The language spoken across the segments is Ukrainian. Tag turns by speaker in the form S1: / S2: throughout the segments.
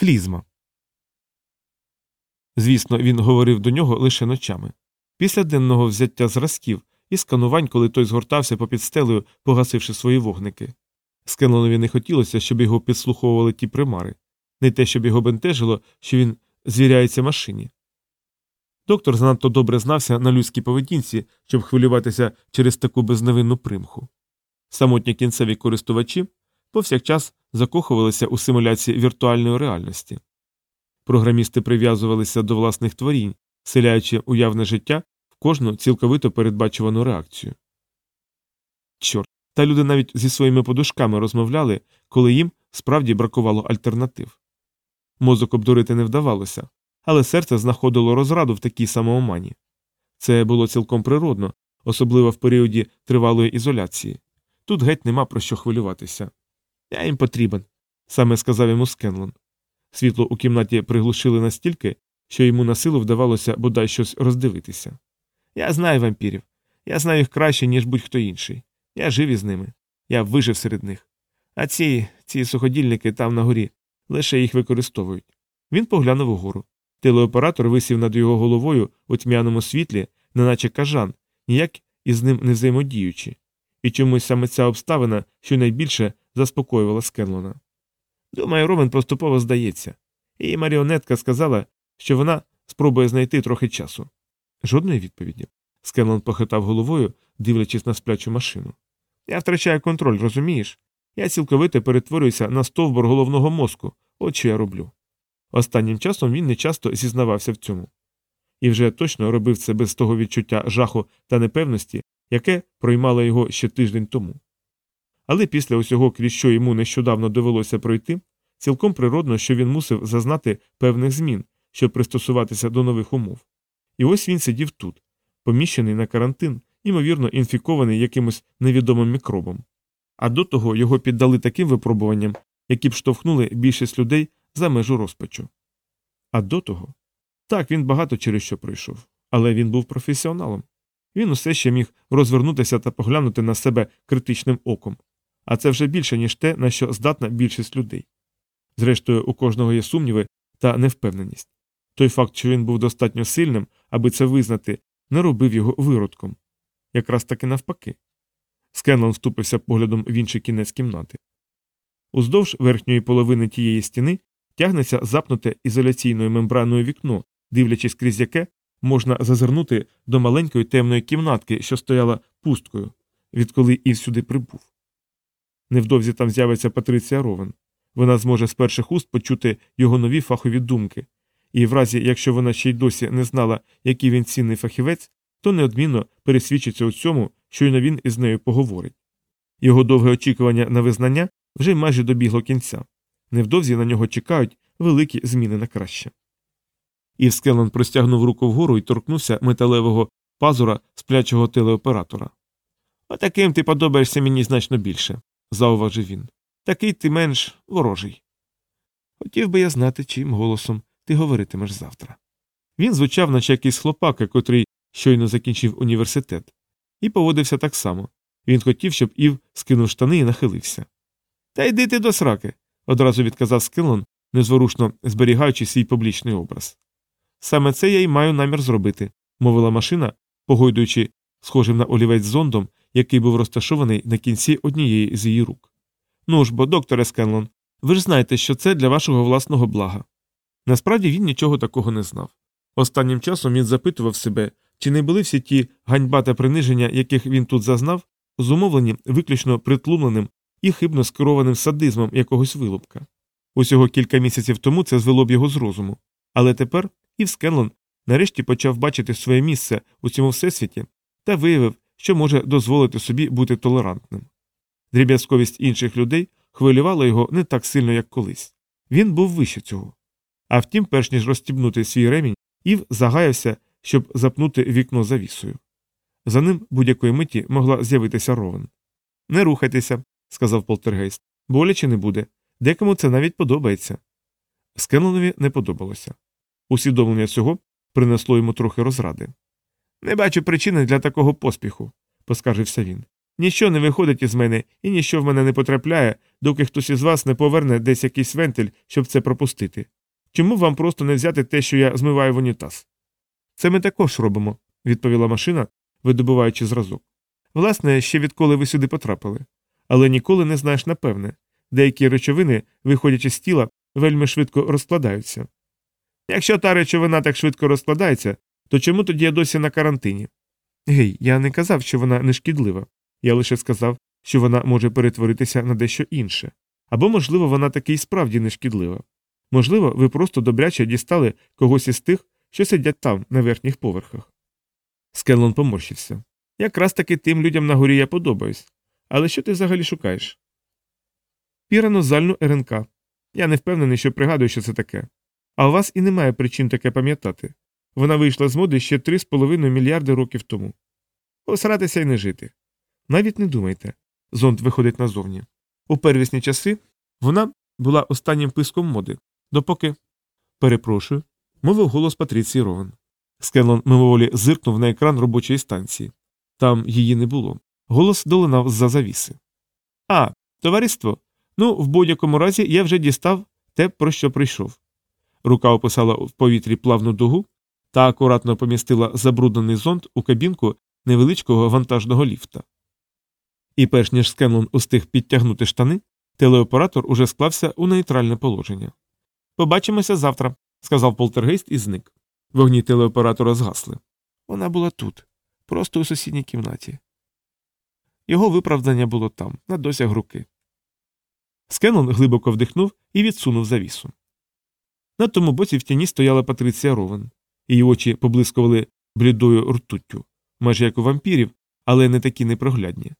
S1: Клізма. Звісно, він говорив до нього лише ночами. Після денного взяття зразків і сканувань, коли той згортався попід стелею, погасивши свої вогники. Скенлонові не хотілося, щоб його підслуховували ті примари, не те, щоб його бентежило, що він звіряється машині. Доктор занадто добре знався на людській поведінці, щоб хвилюватися через таку безневинну примху. Самотні кінцеві користувачі повсякчас закохувалися у симуляції віртуальної реальності. Програмісти прив'язувалися до власних творінь, селяючи уявне життя в кожну цілковито передбачувану реакцію. Чорт, та люди навіть зі своїми подушками розмовляли, коли їм справді бракувало альтернатив. Мозок обдурити не вдавалося, але серце знаходило розраду в такій самоомані. Це було цілком природно, особливо в періоді тривалої ізоляції. Тут геть нема про що хвилюватися. Я їм потрібен, саме сказав йому Скенлон. Світло у кімнаті приглушили настільки, що йому на силу вдавалося бодай щось роздивитися. Я знаю вампірів. Я знаю їх краще, ніж будь-хто інший. Я жив із ними. Я вижив серед них. А ці, ці суходільники там на горі лише їх використовують. Він поглянув угору. Телеоператор висів над його головою у тьмяному світлі, неначе кажан, ніяк із ним не взаємодіючи, і чомусь саме ця обставина щонайбільше заспокоювала Скенлона. Думаю, Ровен поступово здається. Її маріонетка сказала, що вона спробує знайти трохи часу. Жодної відповіді. Скенлон похитав головою, дивлячись на сплячу машину. Я втрачаю контроль, розумієш? Я цілковито перетворююся на стовбур головного мозку, от що я роблю. Останнім часом він нечасто зізнавався в цьому. І вже точно робив це без того відчуття жаху та непевності, яке проймало його ще тиждень тому. Але після усього, крізь що йому нещодавно довелося пройти, цілком природно, що він мусив зазнати певних змін, щоб пристосуватися до нових умов. І ось він сидів тут, поміщений на карантин, ймовірно, інфікований якимось невідомим мікробом. А до того його піддали таким випробуванням, які б штовхнули більшість людей за межу розпачу. А до того так він багато через що пройшов, але він був професіоналом. Він усе ще міг розвернутися та поглянути на себе критичним оком, а це вже більше, ніж те, на що здатна більшість людей. Зрештою, у кожного є сумніви та невпевненість. Той факт, що він був достатньо сильним, аби це визнати, не робив його виродком. Якраз таки навпаки. Скенлон вступився поглядом в інший кінець кімнати. Уздовж верхньої половини тієї стіни тягнеться запнуте ізоляційною мембраною вікно, дивлячись крізь яке можна зазирнути до маленької темної кімнатки, що стояла пусткою, відколи і сюди прибув. Невдовзі там з'явиться Патриція Ровен. Вона зможе з перших уст почути його нові фахові думки, і в разі, якщо вона ще й досі не знала, який він цінний фахівець, то неодмінно пересвідчиться у цьому, щойно він із нею поговорить. Його довге очікування на визнання вже майже добігло кінця. Невдовзі на нього чекають великі зміни на краще. Ів Скеллен простягнув руку вгору і торкнувся металевого пазура сплячого телеоператора. Отаким ти подобаєшся мені значно більше, зауважив він. Такий ти менш ворожий. Хотів би я знати, чим голосом ти говоритимеш завтра. Він звучав, наче якийсь хлопака, котрий щойно закінчив університет, і поводився так само. Він хотів, щоб Ів скинув штани і нахилився. Та йди ти до сраки, одразу відказав Скелон, незворушно зберігаючи свій публічний образ. Саме це я й маю намір зробити, мовила машина, погойдуючи схожим на олівець зондом, який був розташований на кінці однієї з її рук. Ну ж бо, докторе Скенлон, ви ж знаєте, що це для вашого власного блага. Насправді він нічого такого не знав. Останнім часом він запитував себе, чи не були всі ті ганьба та приниження, яких він тут зазнав, зумовлені виключно притлумленим і хибно скерованим садизмом якогось вилупка. Усього кілька місяців тому це звело б його з розуму, але тепер Ів Скенлон нарешті почав бачити своє місце у цьому всесвіті та виявив, що може дозволити собі бути толерантним. Дріб'язковість інших людей хвилювала його не так сильно, як колись. Він був вище цього. А втім, перш ніж розстібнути свій ремінь, Ів загаявся, щоб запнути вікно завісою. За ним будь-якої миті могла з'явитися ровен. Не рухайтеся, сказав полтергейст. Боляче не буде. Декому це навіть подобається. Скенлонові не подобалося. Усвідомлення цього принесло йому трохи розради. Не бачу причини для такого поспіху, поскаржився він. Ніщо не виходить із мене і ніщо в мене не потрапляє, доки хтось із вас не поверне десь якийсь вентиль, щоб це пропустити. Чому вам просто не взяти те, що я змиваю в унітаз? Це ми також робимо, відповіла машина, видобуваючи зразок. Власне, ще відколи ви сюди потрапили. Але ніколи не знаєш напевне, деякі речовини, виходячи з тіла, вельми швидко розкладаються. Якщо та речовина так швидко розкладається, то чому тоді я досі на карантині? Гей, я не казав, що вона не шкідлива. Я лише сказав, що вона може перетворитися на дещо інше. Або, можливо, вона таки і справді не шкідлива. Можливо, ви просто добряче дістали когось із тих, що сидять там, на верхніх поверхах. Скеллон поморщився. Якраз таки тим людям на горі я подобаюсь. Але що ти взагалі шукаєш? Піранозальну РНК. Я не впевнений, що пригадую, що це таке. А у вас і немає причин таке пам'ятати. Вона вийшла з моди ще 3,5 мільярди років тому. Посратися і не жити. Навіть не думайте. Зонд виходить назовні. У первісні часи вона була останнім писком моди, допоки. Перепрошую, мовив голос Патріції Ровен. Скенлон мимоволі зиркнув на екран робочої станції. Там її не було. Голос долинав з-за завіси. А, товариство. Ну, в будь-якому разі я вже дістав те, про що прийшов. Рука описала в повітрі плавну дугу та акуратно помістила забруднений зонд у кабінку невеличкого вантажного ліфта. І перш ніж Скенлон устиг підтягнути штани, телеоператор уже склався у нейтральне положення. Побачимося завтра, сказав полтергейст і зник. Вогні телеоператора згасли. Вона була тут, просто у сусідній кімнаті. Його виправдання було там, на досяг руки. Скенлон глибоко вдихнув і відсунув завісу. На тому боці в тіні стояла Патриція Ровен. Її очі поблискували блідою ртуттю, майже як у вампірів, але не такі непроглядні.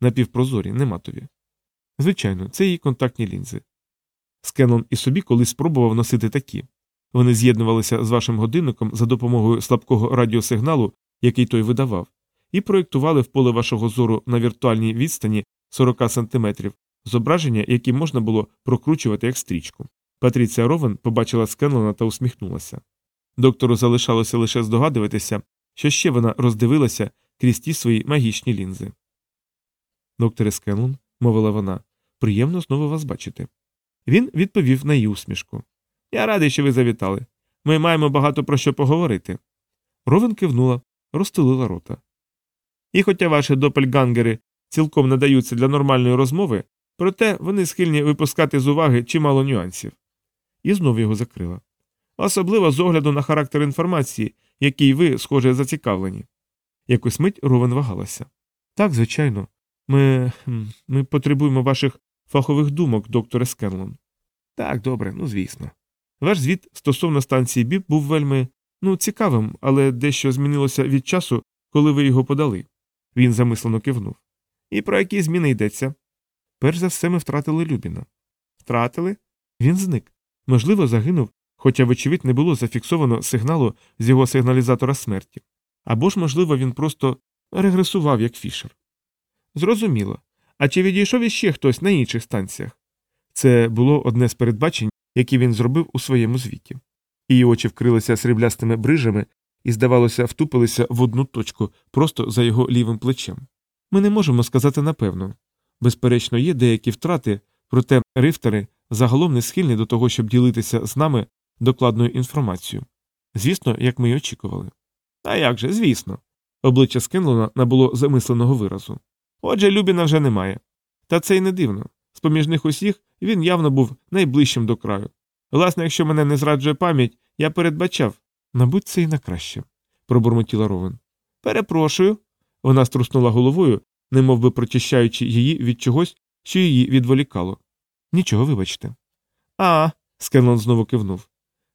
S1: Напівпрозорі, не матові. Звичайно, це її контактні лінзи. Скенлон і собі колись спробував носити такі. Вони з'єднувалися з вашим годинником за допомогою слабкого радіосигналу, який той видавав, і проєктували в поле вашого зору на віртуальній відстані 40 см зображення, які можна було прокручувати як стрічку. Патріція Ровен побачила Скенлона та усміхнулася. Доктору залишалося лише здогадуватися, що ще вона роздивилася крізь ті свої магічні лінзи. Докторе Скенлон, мовила вона, приємно знову вас бачити. Він відповів на її усмішку. Я радий, що ви завітали. Ми маємо багато про що поговорити. Ровен кивнула, розтулила рота. І хоча ваші допельгангери цілком надаються для нормальної розмови, проте вони схильні випускати з уваги чимало нюансів. І знов його закрила. Особливо з огляду на характер інформації, якій ви, схоже, зацікавлені. Якусь мить Ровен вагалася. Так, звичайно, ми ми потребуємо ваших фахових думок, докторе Скенлон. Так, добре, ну звісно. Ваш звіт стосовно станції БІП був вельми ну, цікавим, але дещо змінилося від часу, коли ви його подали. Він замислено кивнув. І про які зміни йдеться? Перш за все, ми втратили Любіна. Втратили? Він зник. Можливо, загинув, хоча, вочевидь, не було зафіксовано сигналу з його сигналізатора смерті. Або ж, можливо, він просто регресував як фішер. Зрозуміло. А чи відійшов іще хтось на інших станціях? Це було одне з передбачень, які він зробив у своєму звіті. Її очі вкрилися сріблястими брижами і, здавалося, втупилися в одну точку просто за його лівим плечем. Ми не можемо сказати напевно. Безперечно, є деякі втрати, проте рифтери загалом не схильні до того, щоб ділитися з нами докладною інформацією. Звісно, як ми й очікували. А як же, звісно. Обличчя Скенлона набуло замисленого виразу. Отже, Любіна вже немає. Та це й не дивно. З поміж них усіх він явно був найближчим до краю. Власне, якщо мене не зраджує пам'ять, я передбачав. Мабуть, це і на краще, пробурмотіла Ровен. Перепрошую. Вона струснула головою, немов би прочищаючи її від чогось, що її відволікало. Нічого, вибачте. А. Скенлон знову кивнув.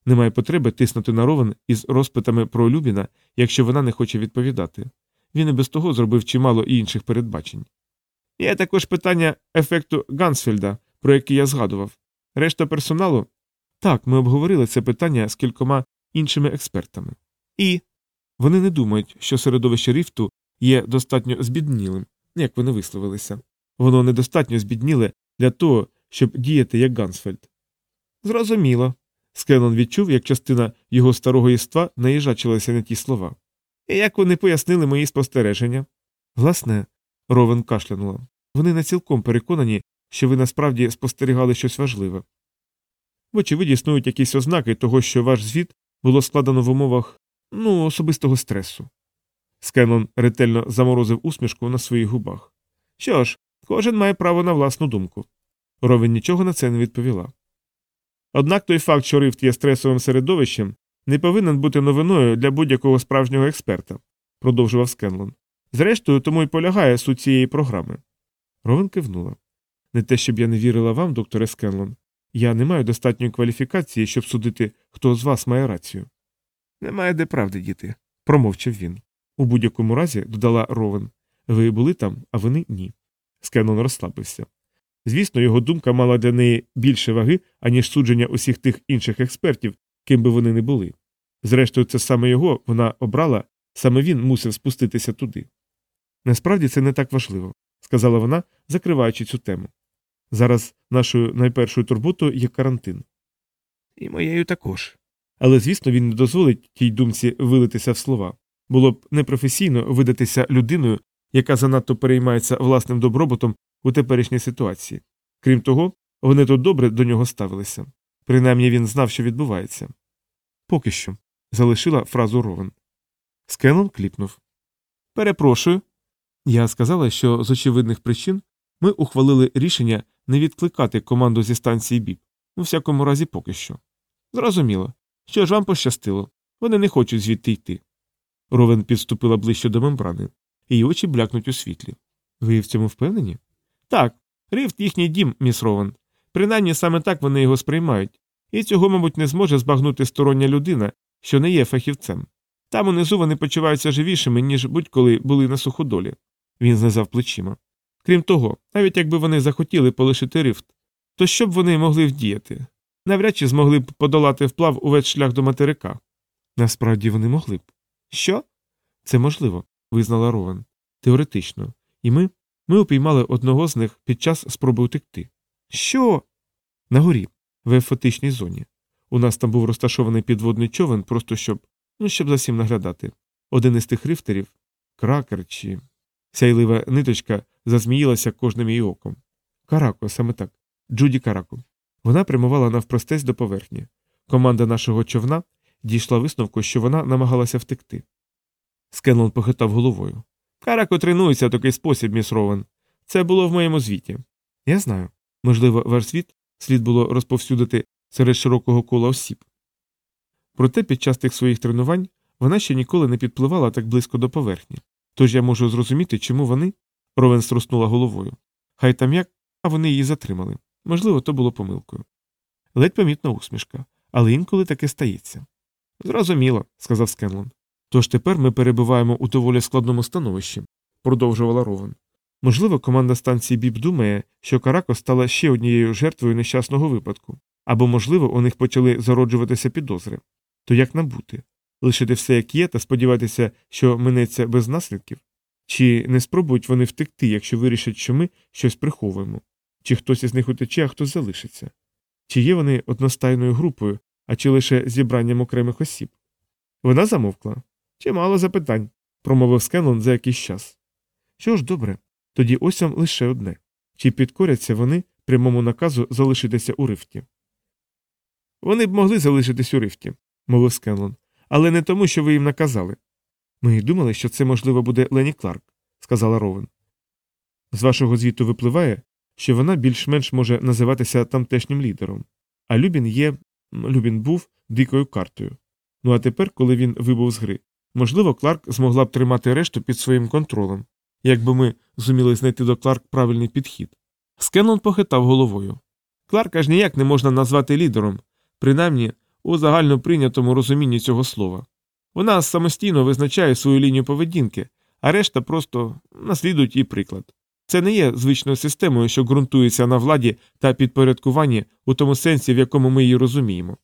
S1: Немає потреби тиснути на Ровен із розпитами про Любіна, якщо вона не хоче відповідати. Він і без того зробив чимало інших передбачень. Є також питання ефекту Гансфельда, про який я згадував. Решта персоналу. Так, ми обговорили це питання з кількома іншими експертами. І вони не думають, що середовище рифту є достатньо збіднілим, як вони висловилися. Воно недостатньо збідніле для того, щоб діяти як Гансфельд. Зрозуміло. Скеннон відчув, як частина його старого єства наїжачилася на ті слова. І як вони пояснили мої спостереження? Власне, Ровен кашлянула. Вони не цілком переконані, що ви насправді спостерігали щось важливе. Вочевидь, існують якісь ознаки того, що ваш звіт було складено в умовах ну, особистого стресу. Скеннон ретельно заморозив усмішку на своїх губах. Що ж, кожен має право на власну думку. Ровен нічого на це не відповіла. Однак той факт, що рифт є стресовим середовищем, не повинен бути новиною для будь-якого справжнього експерта, продовжував Скенлон. Зрештою, тому й полягає суть цієї програми. Ровен кивнула. Не те, щоб я не вірила вам, докторе Скенлон. Я не маю достатньої кваліфікації, щоб судити, хто з вас має рацію. Немає де правди, діти, промовчав він. У будь-якому разі, додала Ровен, ви були там, а вони ні. Скеннон розслабився. Звісно, його думка мала для неї більше ваги, аніж судження усіх тих інших експертів, ким би вони не були. Зрештою, це саме його вона обрала, саме він мусив спуститися туди. Насправді це не так важливо, сказала вона, закриваючи цю тему. Зараз нашою найпершою турботою є карантин. І моєю також. Але, звісно, він не дозволить тій думці вилитися в слова. Було б непрофесійно видатися людиною, яка занадто переймається власним добробутом у теперішній ситуації. Крім того, вони тут добре до нього ставилися. Принаймні він знав, що відбувається. Поки що, залишила фразу Ровен. Скенлон кліпнув. Перепрошую. Я сказала, що з очевидних причин ми ухвалили рішення не відкликати команду зі станції БІП, у всякому разі поки що. Зрозуміло. Що ж вам пощастило, вони не хочуть звідти йти. Ровен підступила ближче до мембрани, її очі блякнуть у світлі. Ви в цьому впевнені? Так, рифт їхній дім, міс Ровен. Принаймні саме так вони його сприймають, і цього, мабуть, не зможе збагнути стороння людина, що не є фахівцем. Там унизу вони почуваються живішими, ніж будь-коли були на суходолі. Він знизав плечима. Крім того, навіть якби вони захотіли полишити рифт, то що б вони могли вдіяти? Навряд чи змогли б подолати вплав увесь шлях до материка. Насправді вони могли б. Що? Це можливо, визнала Рован. Теоретично. І ми ми упіймали одного з них під час спроби утекти. Що? На горі, в ефотичній зоні. У нас там був розташований підводний човен, просто щоб ну, щоб за всім наглядати. Один із тих рифтерів кракер чи. Сяйлива ниточка зазміїлася кожним її оком. Карако, саме так. Джуді Карако. Вона прямувала навпростець до поверхні. Команда нашого човна дійшла висновку, що вона намагалася втекти. Скенлон похитав головою. Карако тренується в такий спосіб, міс Ровен. Це було в моєму звіті. Я знаю. Можливо, ваш світ слід було розповсюдити серед широкого кола осіб. Проте під час тих своїх тренувань вона ще ніколи не підпливала так близько до поверхні. Тож я можу зрозуміти, чому вони. Ровен струснула головою. Хай там як, а вони її затримали. Можливо, то було помилкою. Ледь помітна усмішка, але інколи таке стається. Зрозуміло, сказав Скенлон. Тож тепер ми перебуваємо у доволі складному становищі, продовжувала Ровен. Можливо, команда станції Біб думає, що Карако стала ще однією жертвою нещасного випадку, або, можливо, у них почали зароджуватися підозри. То як нам бути? Лишити все як є та сподіватися, що минеться без наслідків? Чи не спробують вони втекти, якщо вирішать, що ми щось приховуємо? Чи хтось із них утече, а хтось залишиться? Чи є вони одностайною групою, а чи лише зібранням окремих осіб? Вона замовкла. Чимало запитань, промовив Скенлон за якийсь час. Що ж добре, тоді ось вам лише одне чи підкоряться вони прямому наказу залишитися у рифті? Вони б могли залишитись у рифті, мовив Скенлон, але не тому, що ви їм наказали. Ми й думали, що це, можливо, буде Лені Кларк, сказала Ровен. З вашого звіту випливає, що вона більш-менш може називатися тамтешнім лідером, а Любін є. Любін був дикою картою. Ну а тепер, коли він вибув з гри, можливо, Кларк змогла б тримати решту під своїм контролем, якби ми зуміли знайти до Кларк правильний підхід. Скенлон похитав головою. Кларк аж ніяк не можна назвати лідером, принаймні у загально прийнятому розумінні цього слова. Вона самостійно визначає свою лінію поведінки, а решта просто наслідують її приклад. Це не є звичною системою, що ґрунтується на владі та підпорядкуванні у тому сенсі, в якому ми її розуміємо.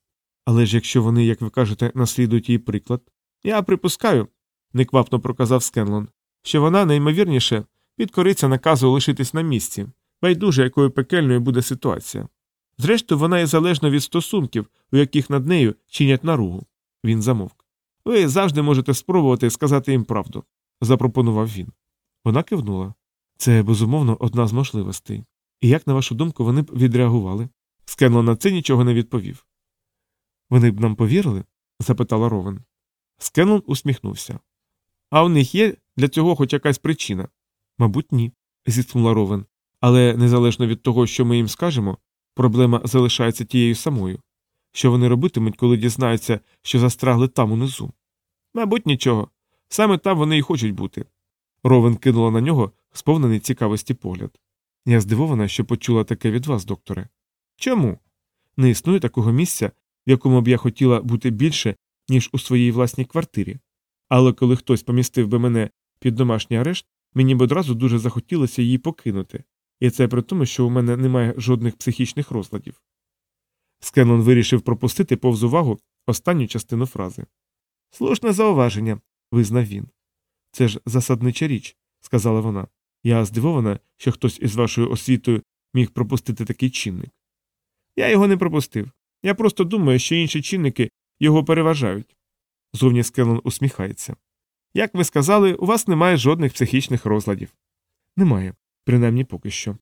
S1: Але ж якщо вони, як ви кажете, наслідують її приклад, я припускаю, неквапно проказав Скенлон, що вона найімовірніше підкориться наказу лишитись на місці, байдуже якою пекельною буде ситуація. Зрештою, вона і залежна від стосунків, у яких над нею чинять наругу. Він замовк. Ви завжди можете спробувати сказати їм правду, запропонував він. Вона кивнула. Це, безумовно, одна з можливостей. І як, на вашу думку, вони б відреагували? Скенлон на це нічого не відповів. Вони б нам повірили? запитала Ровен. Скенлон усміхнувся. А у них є для цього хоч якась причина? Мабуть, ні, зіткнула Ровен. Але незалежно від того, що ми їм скажемо, проблема залишається тією самою. Що вони робитимуть, коли дізнаються, що застрагли там унизу? Мабуть, нічого. Саме там вони і хочуть бути. Ровен кинула на нього сповнений цікавості погляд. Я здивована, що почула таке від вас, докторе. Чому? Не існує такого місця, в якому б я хотіла бути більше, ніж у своїй власній квартирі. Але коли хтось помістив би мене під домашній арешт, мені б одразу дуже захотілося її покинути, і це при тому, що у мене немає жодних психічних розладів. Скенлон вирішив пропустити повз увагу останню частину фрази. Слушне зауваження, визнав він. Це ж засаднича річ, сказала вона. Я здивована, що хтось із вашою освітою міг пропустити такий чинник. Я його не пропустив. Я просто думаю, що інші чинники його переважають. Зовні Скеллен усміхається. Як ви сказали, у вас немає жодних психічних розладів. Немає, принаймні поки що.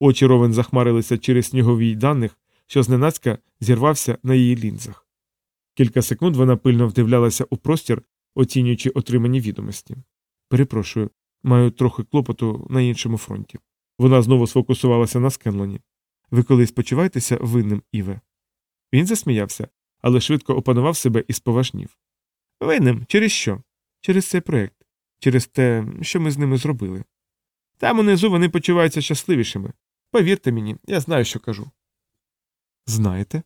S1: Очі ровен захмарилися через сніговій даних, що зненацька зірвався на її лінзах. Кілька секунд вона пильно вдивлялася у простір, оцінюючи отримані відомості. Перепрошую, маю трохи клопоту на іншому фронті. Вона знову сфокусувалася на Скенлоні. Ви колись почуваєтеся винним, Іве? Він засміявся, але швидко опанував себе і споважнів. Винним? Через що? Через цей проект, через те, що ми з ними зробили. Там унизу вони почуваються щасливішими. Повірте мені, я знаю, що кажу. Знаєте?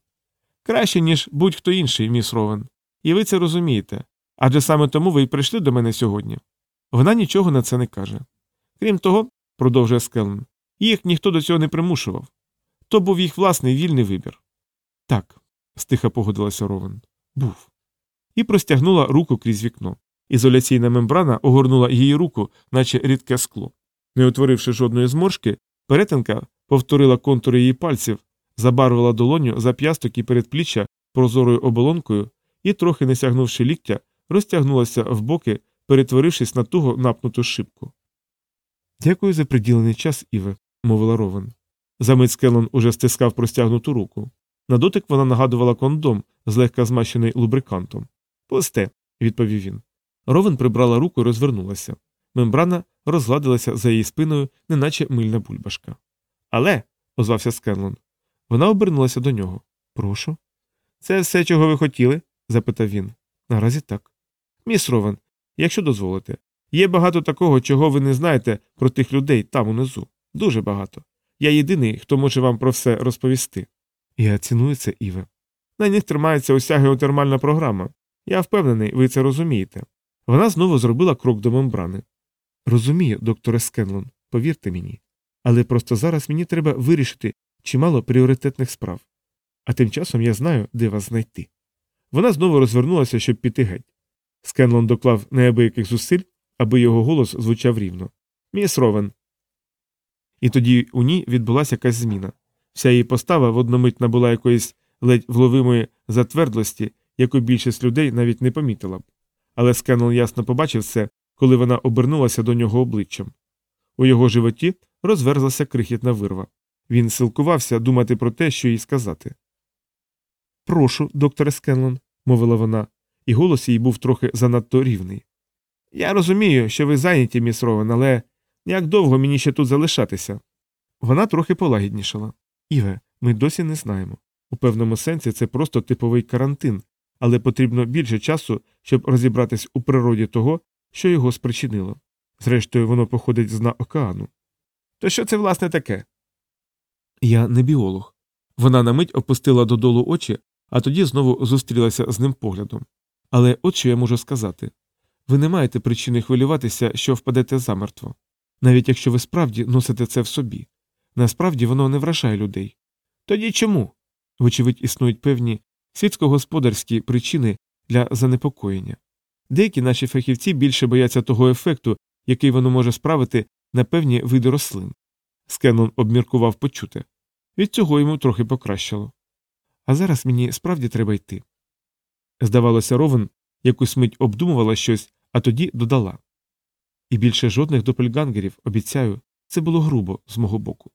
S1: Краще, ніж будь-хто інший, міс Ровен. І ви це розумієте. Адже саме тому ви й прийшли до мене сьогодні. Вона нічого на це не каже. Крім того, продовжує Скеллен, їх ніхто до цього не примушував. То був їх власний вільний вибір. Так, стиха погодилася Ровен. Був. І простягнула руку крізь вікно. Ізоляційна мембрана огорнула її руку, наче рідке скло. Не утворивши жодної зморшки, перетинка повторила контури її пальців, забарвила долоню зап'ясток і передпліччя прозорою оболонкою і, трохи не сягнувши ліктя, розтягнулася в боки, перетворившись на туго напнуту шибку. Дякую за приділений час, Іве, мовила Ровен. Замить Скеллон уже стискав простягнуту руку. На дотик вона нагадувала кондом, злегка змащений лубрикантом. Пусте, відповів він. Ровен прибрала руку і розвернулася. Мембрана розгладилася за її спиною, неначе мильна бульбашка. Але, озвався Скенлон. Вона обернулася до нього. Прошу. Це все, чого ви хотіли? запитав він. Наразі так. Міс Ровен, якщо дозволите, є багато такого, чого ви не знаєте про тих людей там унизу. Дуже багато. Я єдиний, хто може вам про все розповісти. Я ціную це, Іве. На них тримається уся геотермальна програма. Я впевнений, ви це розумієте. Вона знову зробила крок до мембрани. Розумію, докторе Скенлон, повірте мені. Але просто зараз мені треба вирішити чимало пріоритетних справ. А тим часом я знаю, де вас знайти. Вона знову розвернулася, щоб піти геть. Скенлон доклав неабияких зусиль, аби його голос звучав рівно. Міс Ровен. І тоді у ній відбулася якась зміна. Вся її постава в одну набула якоїсь ледь вловимої затвердлості, яку більшість людей навіть не помітила б. Але Скенлон ясно побачив це, коли вона обернулася до нього обличчям. У його животі розверзлася крихітна вирва. Він силкувався думати про те, що їй сказати. Прошу, докторе Скенлон, мовила вона, і голос її був трохи занадто рівний. Я розумію, що ви зайняті, міс Ровен, але як довго мені ще тут залишатися? Вона трохи полагіднішала. Іве, ми досі не знаємо. У певному сенсі це просто типовий карантин, але потрібно більше часу, щоб розібратись у природі того, що його спричинило. Зрештою, воно походить з дна океану. То що це власне таке? Я не біолог. Вона на мить опустила додолу очі, а тоді знову зустрілася з ним поглядом. Але от що я можу сказати ви не маєте причини хвилюватися, що впадете замертво, навіть якщо ви справді носите це в собі. Насправді воно не вражає людей. Тоді чому? Вочевидь, існують певні світськогосподарські причини для занепокоєння. Деякі наші фахівці більше бояться того ефекту, який воно може справити на певні види рослин. Скеннон обміркував почуте. Від цього йому трохи покращило. А зараз мені справді треба йти. Здавалося, Ровен якусь мить обдумувала щось, а тоді додала. І більше жодних допельгангерів, обіцяю, Це було грубо з мого боку.